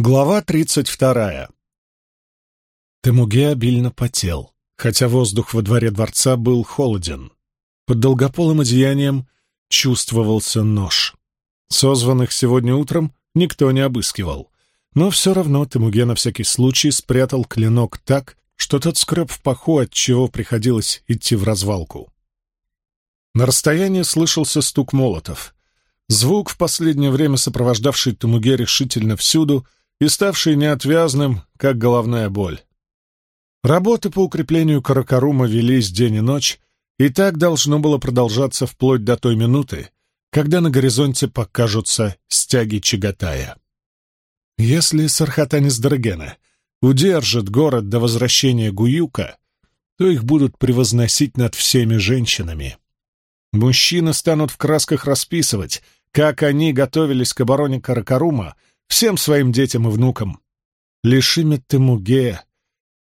Глава тридцать вторая. Темуге обильно потел, хотя воздух во дворе дворца был холоден. Под долгополым одеянием чувствовался нож. Созванных сегодня утром никто не обыскивал, но все равно Темуге на всякий случай спрятал клинок так, что тот скреб в паху, от чего приходилось идти в развалку. На расстоянии слышался стук молотов. Звук, в последнее время сопровождавший Темуге решительно всюду — и ставший неотвязным, как головная боль. Работы по укреплению Каракарума велись день и ночь, и так должно было продолжаться вплоть до той минуты, когда на горизонте покажутся стяги Чагатая. Если Сархатанис Драгена удержит город до возвращения Гуюка, то их будут превозносить над всеми женщинами. Мужчины станут в красках расписывать, как они готовились к обороне Каракарума всем своим детям и внукам. Лишь имя Темуге,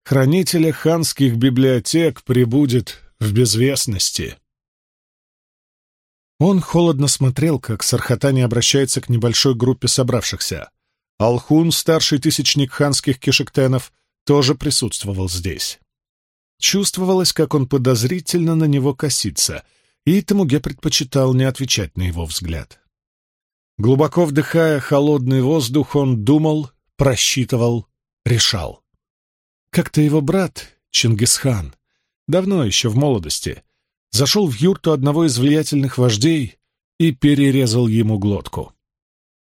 хранителя ханских библиотек, прибудет в безвестности. Он холодно смотрел, как Сархатани обращается к небольшой группе собравшихся. Алхун, старший тысячник ханских кишектенов, тоже присутствовал здесь. Чувствовалось, как он подозрительно на него косится, и Тамуге предпочитал не отвечать на его взгляд. Глубоко вдыхая холодный воздух, он думал, просчитывал, решал. Как-то его брат, Чингисхан, давно еще в молодости, зашел в юрту одного из влиятельных вождей и перерезал ему глотку.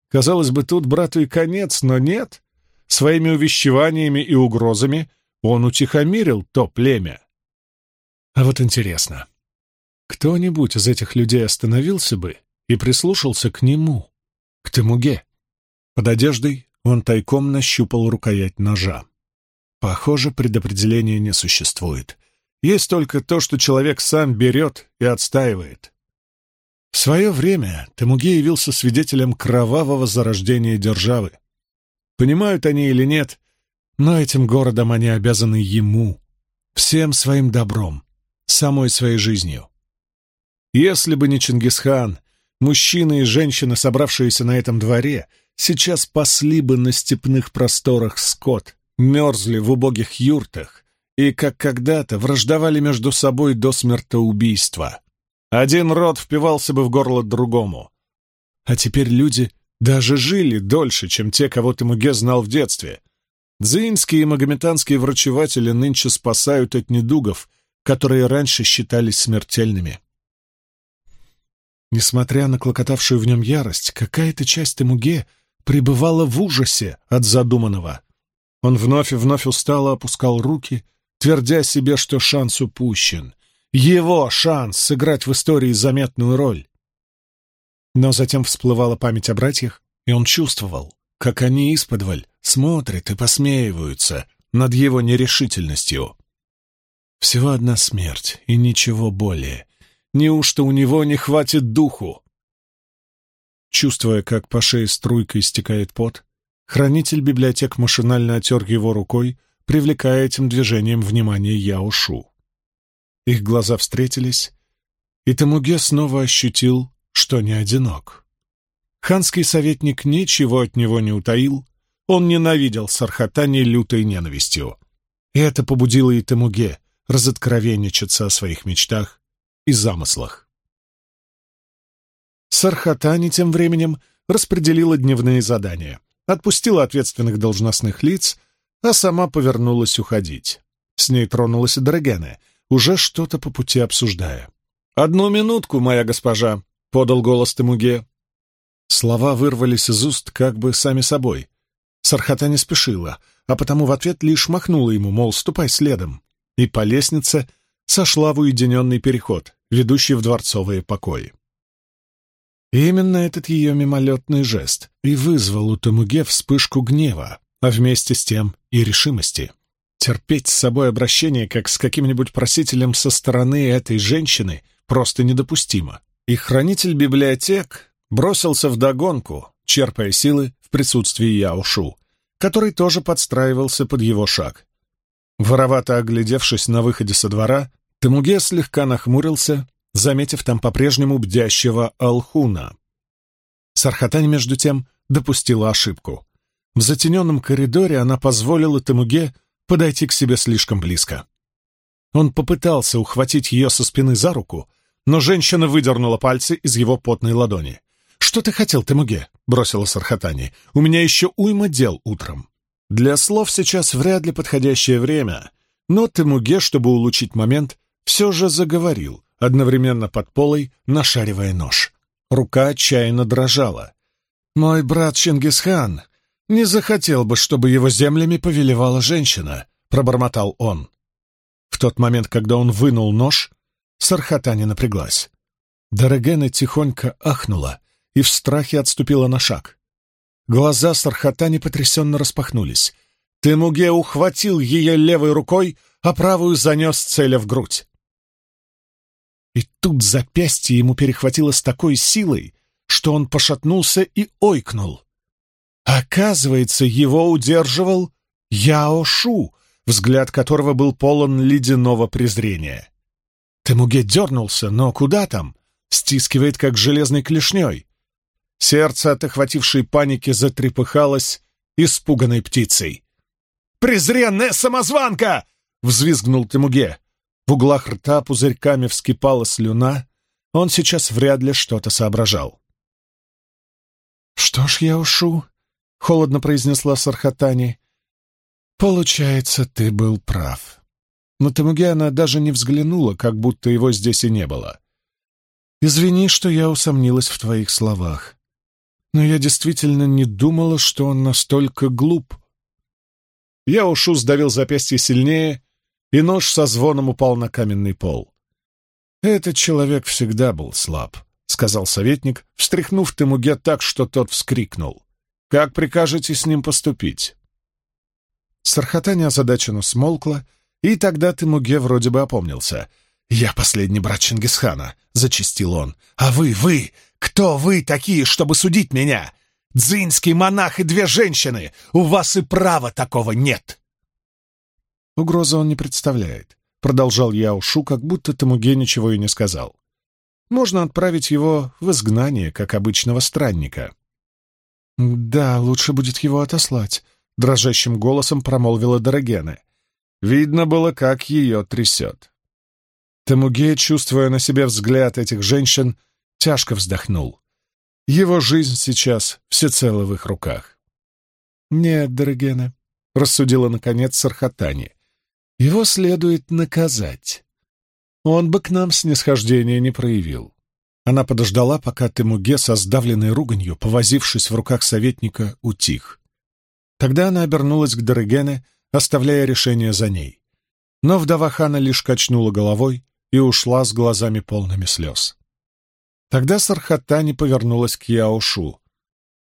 Казалось бы, тут брату и конец, но нет. Своими увещеваниями и угрозами он утихомирил то племя. А вот интересно, кто-нибудь из этих людей остановился бы и прислушался к нему? К Темуге. Под одеждой он тайком нащупал рукоять ножа. Похоже, предопределения не существует. Есть только то, что человек сам берет и отстаивает. В свое время Темуге явился свидетелем кровавого зарождения державы. Понимают они или нет, но этим городом они обязаны ему, всем своим добром, самой своей жизнью. Если бы не Чингисхан, Мужчины и женщины, собравшиеся на этом дворе, сейчас пасли бы на степных просторах скот, мерзли в убогих юртах и, как когда-то, враждовали между собой до смертоубийства. Один род впивался бы в горло другому. А теперь люди даже жили дольше, чем те, кого Темуге знал в детстве. Дзинские и магометанские врачеватели нынче спасают от недугов, которые раньше считались смертельными. Несмотря на клокотавшую в нем ярость, какая-то часть Темуге пребывала в ужасе от задуманного. Он вновь и вновь устало опускал руки, твердя себе, что шанс упущен. Его шанс сыграть в истории заметную роль. Но затем всплывала память о братьях, и он чувствовал, как они исподволь смотрят и посмеиваются над его нерешительностью. Всего одна смерть и ничего более — Неужто у него не хватит духу? Чувствуя, как по шее струйкой стекает пот, хранитель библиотек машинально отер его рукой, привлекая этим движением внимание Яошу. Их глаза встретились, и Тамуге снова ощутил, что не одинок. Ханский советник ничего от него не утаил, он ненавидел Сархатани лютой ненавистью. И это побудило и Тамуге разоткровенничаться о своих мечтах и замыслах. Сархатани тем временем распределила дневные задания, отпустила ответственных должностных лиц, а сама повернулась уходить. С ней тронулась и Дорогене, уже что-то по пути обсуждая. «Одну минутку, моя госпожа», — подал голос Темуге. Слова вырвались из уст как бы сами собой. Сархата не спешила, а потому в ответ лишь махнула ему, мол, ступай следом. И по лестнице сошла в уединенный переход, ведущий в дворцовые покои. И именно этот ее мимолетный жест и вызвал у Тамуге вспышку гнева, а вместе с тем и решимости. Терпеть с собой обращение, как с каким-нибудь просителем со стороны этой женщины, просто недопустимо. И хранитель библиотек бросился в догонку, черпая силы в присутствии Яошу, который тоже подстраивался под его шаг. Воровато оглядевшись на выходе со двора, Тамуге слегка нахмурился, заметив там по-прежнему бдящего Алхуна. Сархатань, между тем, допустила ошибку. В затененном коридоре она позволила Темуге подойти к себе слишком близко. Он попытался ухватить ее со спины за руку, но женщина выдернула пальцы из его потной ладони. «Что ты хотел, Темуге?» — бросила Сархатани. «У меня еще уйма дел утром». Для слов сейчас вряд ли подходящее время, но Темуге, чтобы улучшить момент, все же заговорил, одновременно под полой, нашаривая нож. Рука отчаянно дрожала. «Мой брат Чингисхан не захотел бы, чтобы его землями повелевала женщина», — пробормотал он. В тот момент, когда он вынул нож, Сархатани напряглась. Дорогена тихонько ахнула и в страхе отступила на шаг. Глаза Сархатани потрясенно распахнулись. Темуге ухватил ее левой рукой, а правую занес, целя в грудь. И тут запястье ему перехватило с такой силой, что он пошатнулся и ойкнул. Оказывается, его удерживал Яо Шу, взгляд которого был полон ледяного презрения. Темуге дернулся, но куда там? Стискивает, как железной клешней. Сердце от охватившей паники затрепыхалось испуганной птицей. «Презренная самозванка!» — взвизгнул Темуге. В углах рта пузырьками вскипала слюна. Он сейчас вряд ли что-то соображал. «Что ж, я ушу», — холодно произнесла Сархатани. «Получается, ты был прав». Но Темуге она даже не взглянула, как будто его здесь и не было. «Извини, что я усомнилась в твоих словах но я действительно не думала, что он настолько глуп. Я ушу сдавил запястье сильнее, и нож со звоном упал на каменный пол. «Этот человек всегда был слаб», — сказал советник, встряхнув Темуге так, что тот вскрикнул. «Как прикажете с ним поступить?» Сархатаня озадаченно смолкла, и тогда Темуге вроде бы опомнился. «Я последний брат Чингисхана», — зачистил он. «А вы, вы, кто вы такие, чтобы судить меня? Дзинский монах и две женщины! У вас и права такого нет!» Угрозы он не представляет. Продолжал я ушу, как будто Тамуге ничего и не сказал. Можно отправить его в изгнание, как обычного странника. «Да, лучше будет его отослать», — дрожащим голосом промолвила Дорогена. Видно было, как ее трясет. Тамуге, чувствуя на себе взгляд этих женщин, тяжко вздохнул. Его жизнь сейчас всецело в их руках. «Нет, Дорогена», — рассудила, наконец, Сархатани, — «его следует наказать. Он бы к нам снисхождения не проявил». Она подождала, пока Темуге со сдавленной руганью, повозившись в руках советника, утих. Тогда она обернулась к Дорогене, оставляя решение за ней. Но вдова хана лишь качнула головой и ушла с глазами полными слез. Тогда Сархатани повернулась к Яошу.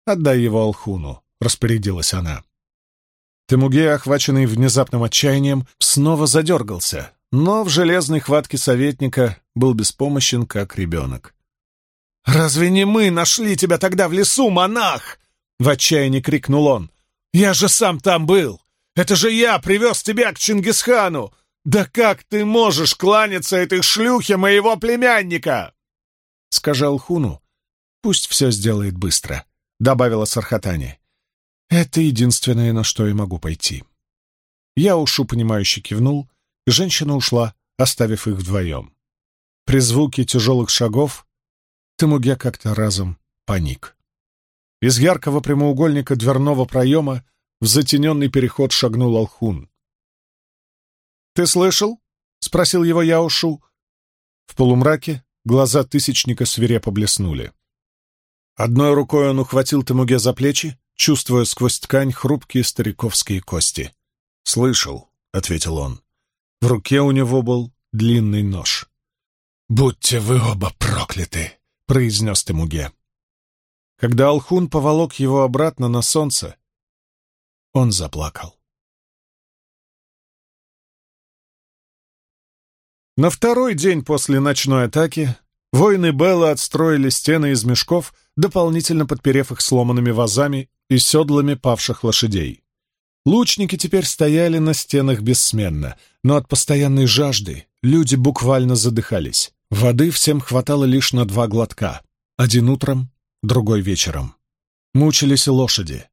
«Отдай его Алхуну», — распорядилась она. Темуге, охваченный внезапным отчаянием, снова задергался, но в железной хватке советника был беспомощен, как ребенок. «Разве не мы нашли тебя тогда в лесу, монах?» — в отчаянии крикнул он. «Я же сам там был! Это же я привез тебя к Чингисхану! Да как ты можешь кланяться этой шлюхе моего племянника?» Скажи Алхуну, пусть все сделает быстро», — добавила Сархатани. «Это единственное, на что я могу пойти». Я ушу, понимающе кивнул, и женщина ушла, оставив их вдвоем. При звуке тяжелых шагов Темуге как-то разом паник. Из яркого прямоугольника дверного проема в затененный переход шагнул Алхун. «Ты слышал?» — спросил его Яушу. В полумраке Глаза Тысячника свирепо блеснули. Одной рукой он ухватил Темуге за плечи, чувствуя сквозь ткань хрупкие стариковские кости. «Слышал», — ответил он. В руке у него был длинный нож. «Будьте вы оба прокляты!» — произнес Темуге. Когда Алхун поволок его обратно на солнце, он заплакал. На второй день после ночной атаки воины Белла отстроили стены из мешков, дополнительно подперев их сломанными вазами и седлами павших лошадей. Лучники теперь стояли на стенах бессменно, но от постоянной жажды люди буквально задыхались. Воды всем хватало лишь на два глотка, один утром, другой вечером. Мучились и лошади.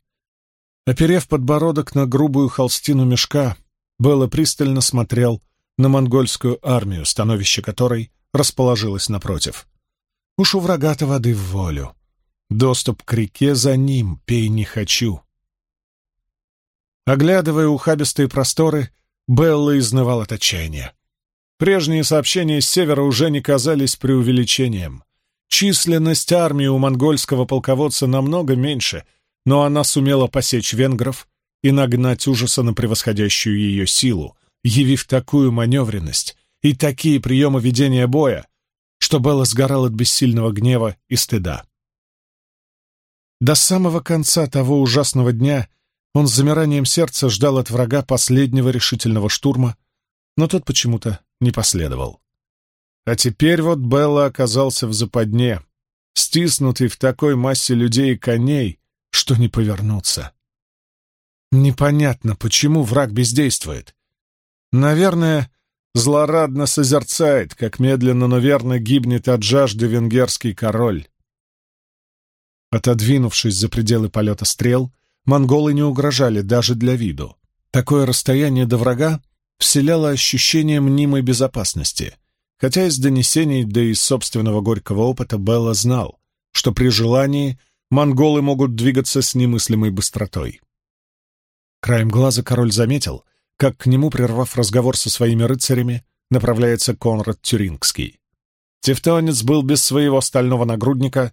Оперев подбородок на грубую холстину мешка, Белла пристально смотрел на монгольскую армию, становище которой расположилось напротив. Уж у врага-то воды в волю. Доступ к реке за ним, пей не хочу. Оглядывая ухабистые просторы, Белла изнывал от отчаяния. Прежние сообщения с севера уже не казались преувеличением. Численность армии у монгольского полководца намного меньше, но она сумела посечь венгров и нагнать ужаса на превосходящую ее силу, явив такую маневренность и такие приемы ведения боя, что Белла сгорал от бессильного гнева и стыда. До самого конца того ужасного дня он с замиранием сердца ждал от врага последнего решительного штурма, но тот почему-то не последовал. А теперь вот Белла оказался в западне, стиснутый в такой массе людей и коней, что не повернуться. Непонятно, почему враг бездействует. Наверное, злорадно созерцает, как медленно, но верно гибнет от жажды венгерский король. Отодвинувшись за пределы полета стрел, монголы не угрожали даже для виду. Такое расстояние до врага вселяло ощущение мнимой безопасности, хотя из донесений, да и из собственного горького опыта Белла знал, что при желании монголы могут двигаться с немыслимой быстротой. Краем глаза король заметил, как к нему, прервав разговор со своими рыцарями, направляется Конрад Тюрингский. Тевтонец был без своего стального нагрудника,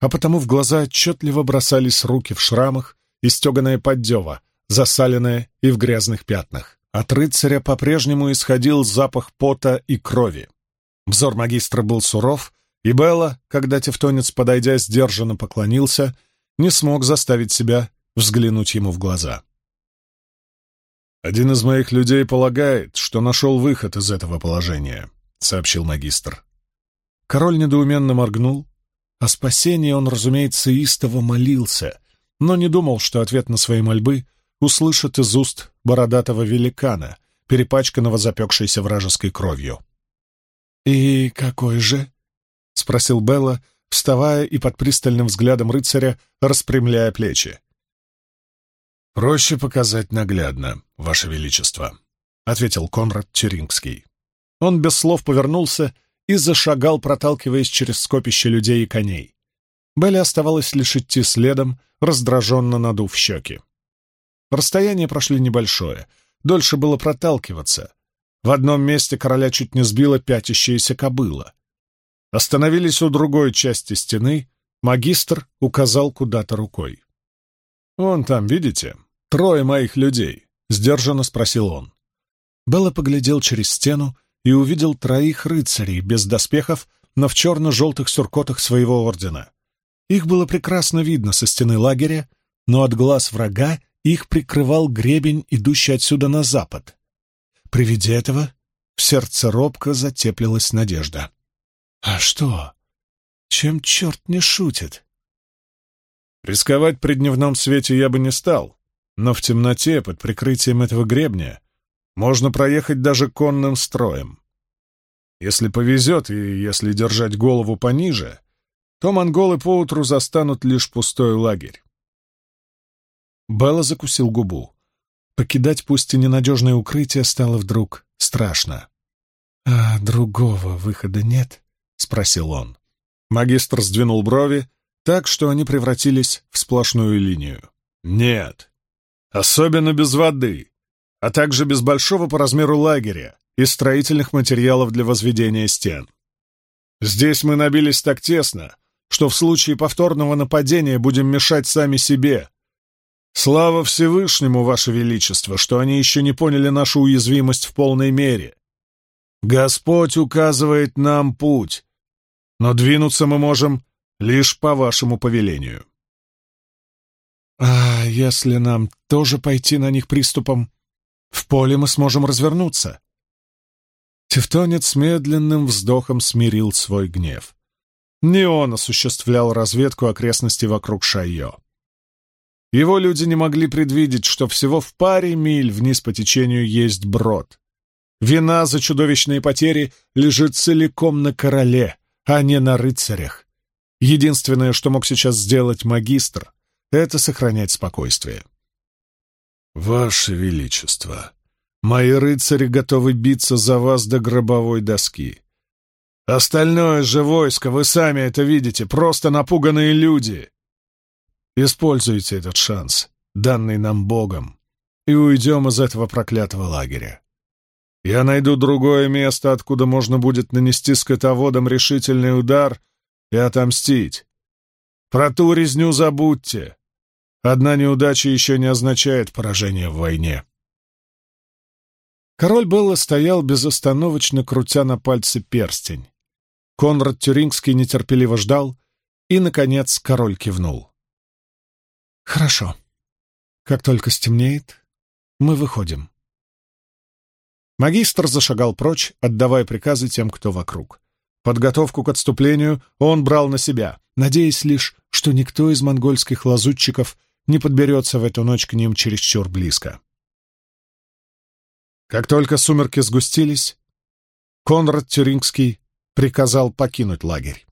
а потому в глаза отчетливо бросались руки в шрамах и стеганая поддева, засаленная и в грязных пятнах. От рыцаря по-прежнему исходил запах пота и крови. Взор магистра был суров, и Белла, когда тевтонец, подойдя, сдержанно поклонился, не смог заставить себя взглянуть ему в глаза. «Один из моих людей полагает, что нашел выход из этого положения», — сообщил магистр. Король недоуменно моргнул. О спасении он, разумеется, истово молился, но не думал, что ответ на свои мольбы услышит из уст бородатого великана, перепачканного запекшейся вражеской кровью. «И какой же?» — спросил Белла, вставая и под пристальным взглядом рыцаря распрямляя плечи. «Проще показать наглядно, Ваше Величество», — ответил Конрад Черингский. Он без слов повернулся и зашагал, проталкиваясь через скопище людей и коней. Белли оставалось лишь идти следом, раздраженно надув щеки. Расстояние прошли небольшое, дольше было проталкиваться. В одном месте короля чуть не сбила пятящаяся кобыла. Остановились у другой части стены, магистр указал куда-то рукой. «Вон там, видите? Трое моих людей», — сдержанно спросил он. Белла поглядел через стену и увидел троих рыцарей без доспехов, но в черно-желтых сюркотах своего ордена. Их было прекрасно видно со стены лагеря, но от глаз врага их прикрывал гребень, идущий отсюда на запад. При виде этого в сердце робко затеплилась надежда. «А что? Чем черт не шутит?» Рисковать при дневном свете я бы не стал, но в темноте, под прикрытием этого гребня, можно проехать даже конным строем. Если повезет и если держать голову пониже, то монголы поутру застанут лишь пустой лагерь. Белла закусил губу. Покидать пусть и ненадежное укрытие стало вдруг страшно. «А другого выхода нет?» — спросил он. Магистр сдвинул брови, так что они превратились в сплошную линию. Нет, особенно без воды, а также без большого по размеру лагеря и строительных материалов для возведения стен. Здесь мы набились так тесно, что в случае повторного нападения будем мешать сами себе. Слава Всевышнему, Ваше Величество, что они еще не поняли нашу уязвимость в полной мере. Господь указывает нам путь, но двинуться мы можем Лишь по вашему повелению. А если нам тоже пойти на них приступом? В поле мы сможем развернуться. Тевтонец медленным вздохом смирил свой гнев. Не он осуществлял разведку окрестностей вокруг Шайо. Его люди не могли предвидеть, что всего в паре миль вниз по течению есть брод. Вина за чудовищные потери лежит целиком на короле, а не на рыцарях. Единственное, что мог сейчас сделать магистр, это сохранять спокойствие. «Ваше Величество, мои рыцари готовы биться за вас до гробовой доски. Остальное же войско, вы сами это видите, просто напуганные люди. Используйте этот шанс, данный нам Богом, и уйдем из этого проклятого лагеря. Я найду другое место, откуда можно будет нанести скотоводам решительный удар и отомстить. Про ту резню забудьте. Одна неудача еще не означает поражение в войне. Король Белла стоял безостановочно, крутя на пальце перстень. Конрад Тюрингский нетерпеливо ждал, и, наконец, король кивнул. «Хорошо. Как только стемнеет, мы выходим». Магистр зашагал прочь, отдавая приказы тем, кто вокруг. Подготовку к отступлению он брал на себя, надеясь лишь, что никто из монгольских лазутчиков не подберется в эту ночь к ним чересчур близко. Как только сумерки сгустились, Конрад Тюрингский приказал покинуть лагерь.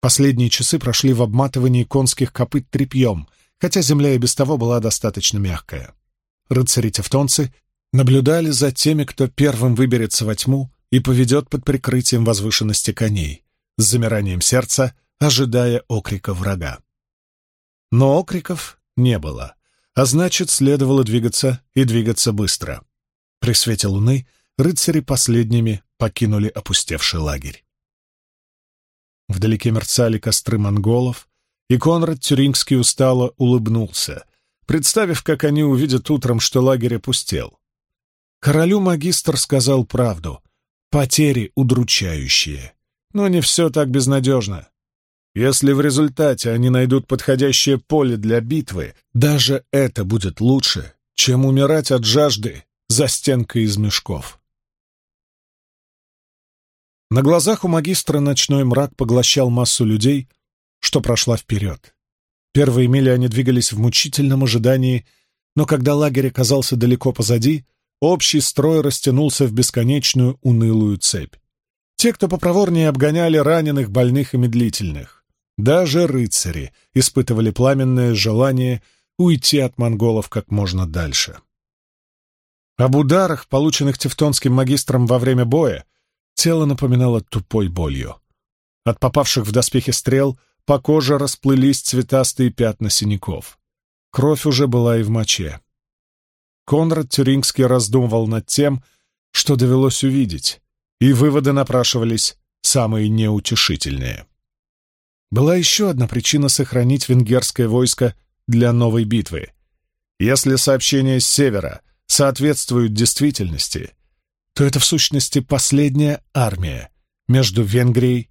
Последние часы прошли в обматывании конских копыт тряпьем, хотя земля и без того была достаточно мягкая. Рыцари-тевтонцы наблюдали за теми, кто первым выберется во тьму и поведет под прикрытием возвышенности коней, с замиранием сердца, ожидая окрика врага. Но окриков не было, а значит, следовало двигаться и двигаться быстро. При свете луны рыцари последними покинули опустевший лагерь. Вдалеке мерцали костры монголов, и Конрад Тюрингский устало улыбнулся, представив, как они увидят утром, что лагерь опустел. Королю магистр сказал правду. Потери удручающие. Но не все так безнадежно. Если в результате они найдут подходящее поле для битвы, даже это будет лучше, чем умирать от жажды за стенкой из мешков. На глазах у магистра ночной мрак поглощал массу людей, что прошла вперед. Первые мили они двигались в мучительном ожидании, но когда лагерь оказался далеко позади, Общий строй растянулся в бесконечную унылую цепь. Те, кто попроворнее обгоняли раненых, больных и медлительных. Даже рыцари испытывали пламенное желание уйти от монголов как можно дальше. Об ударах, полученных тевтонским магистром во время боя, тело напоминало тупой болью. От попавших в доспехи стрел по коже расплылись цветастые пятна синяков. Кровь уже была и в моче. Конрад Тюрингский раздумывал над тем, что довелось увидеть, и выводы напрашивались самые неутешительные. Была еще одна причина сохранить венгерское войско для новой битвы. Если сообщения с севера соответствуют действительности, то это в сущности последняя армия между Венгрией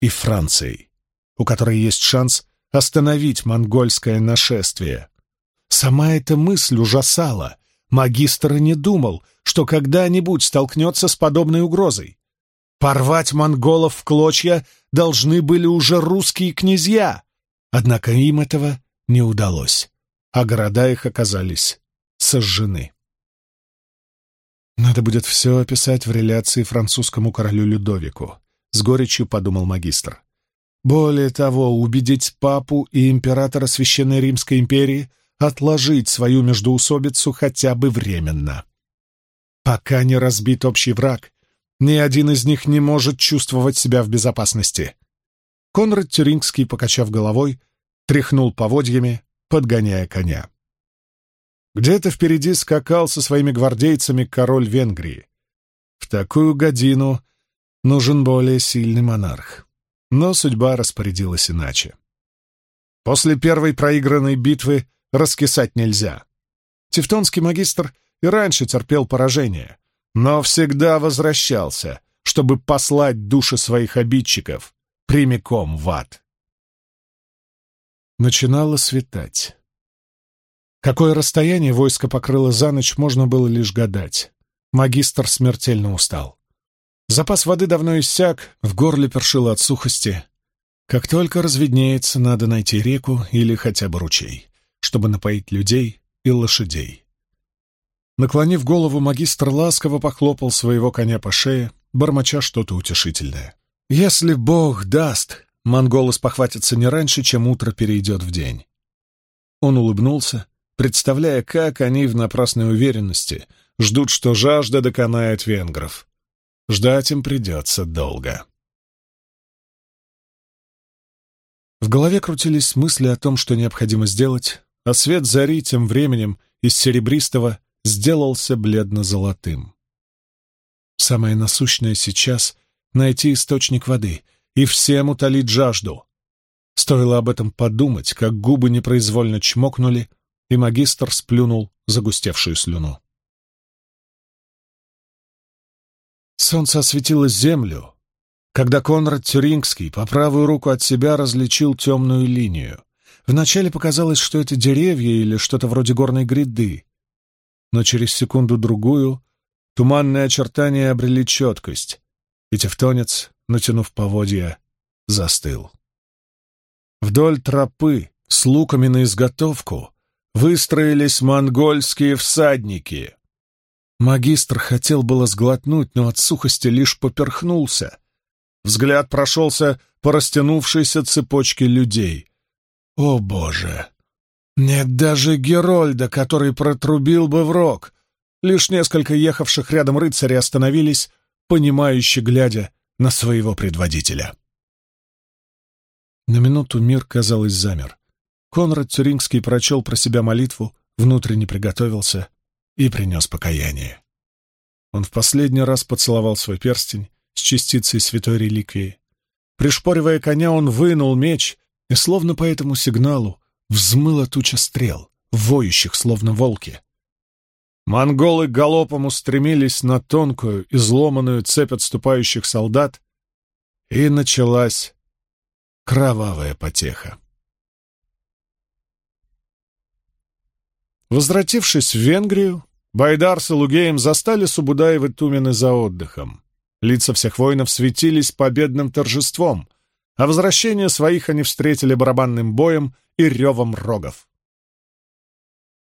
и Францией, у которой есть шанс остановить монгольское нашествие. Сама эта мысль ужасала, Магистр не думал, что когда-нибудь столкнется с подобной угрозой. Порвать монголов в клочья должны были уже русские князья, однако им этого не удалось, а города их оказались сожжены. «Надо будет все описать в реляции французскому королю Людовику», — с горечью подумал магистр. «Более того, убедить папу и императора Священной Римской империи отложить свою междоусобицу хотя бы временно. Пока не разбит общий враг, ни один из них не может чувствовать себя в безопасности. Конрад Тюрингский, покачав головой, тряхнул поводьями, подгоняя коня. Где-то впереди скакал со своими гвардейцами король Венгрии. В такую годину нужен более сильный монарх. Но судьба распорядилась иначе. После первой проигранной битвы раскисать нельзя. Тевтонский магистр и раньше терпел поражение, но всегда возвращался, чтобы послать души своих обидчиков прямиком в ад. Начинало светать. Какое расстояние войско покрыло за ночь, можно было лишь гадать. Магистр смертельно устал. Запас воды давно иссяк, в горле першило от сухости. Как только разведнеется, надо найти реку или хотя бы ручей чтобы напоить людей и лошадей. Наклонив голову, магистр ласково похлопал своего коня по шее, бормоча что-то утешительное. «Если Бог даст, монголы спохватятся не раньше, чем утро перейдет в день». Он улыбнулся, представляя, как они в напрасной уверенности ждут, что жажда доконает венгров. Ждать им придется долго. В голове крутились мысли о том, что необходимо сделать, а свет зари тем временем из серебристого сделался бледно-золотым. Самое насущное сейчас — найти источник воды и всем утолить жажду. Стоило об этом подумать, как губы непроизвольно чмокнули, и магистр сплюнул загустевшую слюну. Солнце осветило землю, когда Конрад Тюрингский по правую руку от себя различил темную линию. Вначале показалось, что это деревья или что-то вроде горной гряды, но через секунду-другую туманные очертания обрели четкость, и тевтонец, натянув поводья, застыл. Вдоль тропы с луками на изготовку выстроились монгольские всадники. Магистр хотел было сглотнуть, но от сухости лишь поперхнулся — Взгляд прошелся по растянувшейся цепочке людей. О, Боже! Нет даже Герольда, который протрубил бы в рог. Лишь несколько ехавших рядом рыцарей остановились, понимающе глядя на своего предводителя. На минуту мир, казалось, замер. Конрад Тюрингский прочел про себя молитву, внутренне приготовился и принес покаяние. Он в последний раз поцеловал свой перстень с частицей святой реликвии. Пришпоривая коня, он вынул меч, и словно по этому сигналу взмыла туча стрел, воющих, словно волки. Монголы галопом устремились на тонкую, изломанную цепь отступающих солдат, и началась кровавая потеха. Возвратившись в Венгрию, Байдар с Илугеем застали Субудаева Тумины за отдыхом. Лица всех воинов светились победным торжеством, а возвращение своих они встретили барабанным боем и ревом рогов.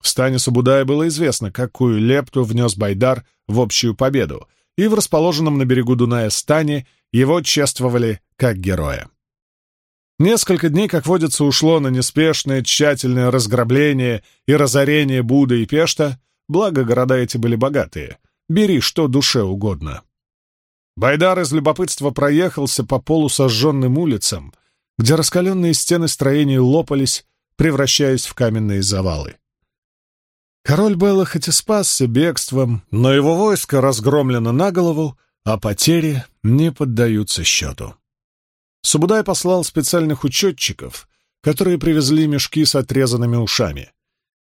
В стане Субудая было известно, какую лепту внес Байдар в общую победу, и в расположенном на берегу Дуная стане его чествовали как героя. Несколько дней, как водится, ушло на неспешное, тщательное разграбление и разорение Буда и Пешта, благо города эти были богатые. Бери, что душе угодно. Байдар из любопытства проехался по полусожженным улицам, где раскаленные стены строений лопались, превращаясь в каменные завалы. Король Белла хоть и спасся бегством, но его войско разгромлено на голову, а потери не поддаются счету. Субудай послал специальных учетчиков, которые привезли мешки с отрезанными ушами.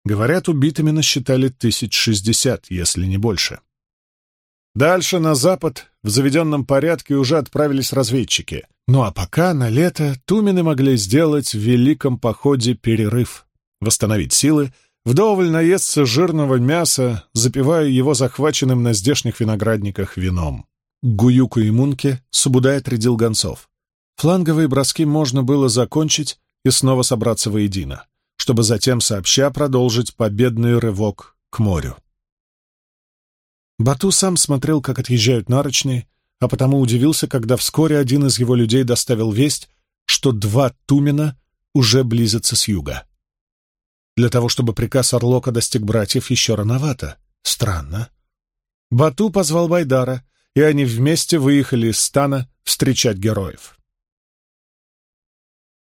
Говорят, убитыми насчитали тысяч шестьдесят, если не больше. Дальше, на запад, в заведенном порядке уже отправились разведчики. Ну а пока на лето Тумены могли сделать в великом походе перерыв, восстановить силы, вдоволь наесться жирного мяса, запивая его захваченным на здешних виноградниках вином. Гуюку и Мунке Субудай отрядил гонцов. Фланговые броски можно было закончить и снова собраться воедино, чтобы затем сообща продолжить победный рывок к морю. Бату сам смотрел, как отъезжают нарочные, а потому удивился, когда вскоре один из его людей доставил весть, что два Тумена уже близятся с юга. Для того, чтобы приказ Орлока достиг братьев, еще рановато. Странно. Бату позвал Байдара, и они вместе выехали из стана встречать героев.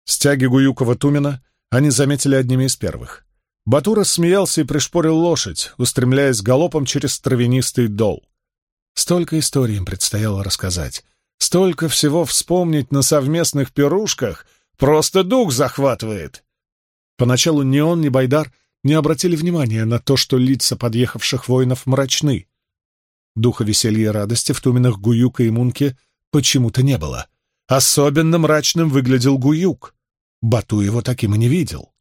Стяги Гуюкова-Тумена они заметили одними из первых. Батура смеялся и пришпорил лошадь, устремляясь галопом через травянистый дол. Столько историй им предстояло рассказать, столько всего вспомнить на совместных пирушках, просто дух захватывает. Поначалу ни он, ни Байдар не обратили внимания на то, что лица подъехавших воинов мрачны. Духа веселья и радости в туменах Гуюка и Мунке почему-то не было. Особенно мрачным выглядел Гуюк. Бату его таким и не видел.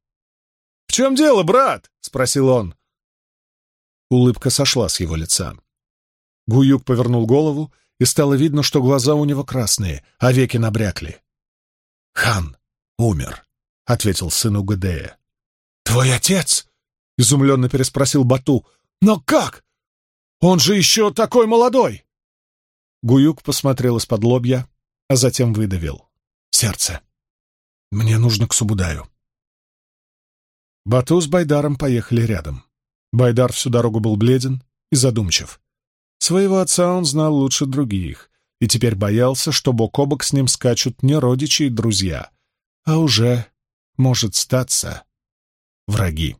«В чем дело, брат?» — спросил он. Улыбка сошла с его лица. Гуюк повернул голову, и стало видно, что глаза у него красные, а веки набрякли. «Хан умер», — ответил сын Угадея. «Твой отец?» — изумленно переспросил Бату. «Но как? Он же еще такой молодой!» Гуюк посмотрел из-под лобья, а затем выдавил. «Сердце. Мне нужно к Субудаю. Бату с Байдаром поехали рядом. Байдар всю дорогу был бледен и задумчив. Своего отца он знал лучше других, и теперь боялся, что бок о бок с ним скачут не родичи и друзья, а уже, может статься, враги.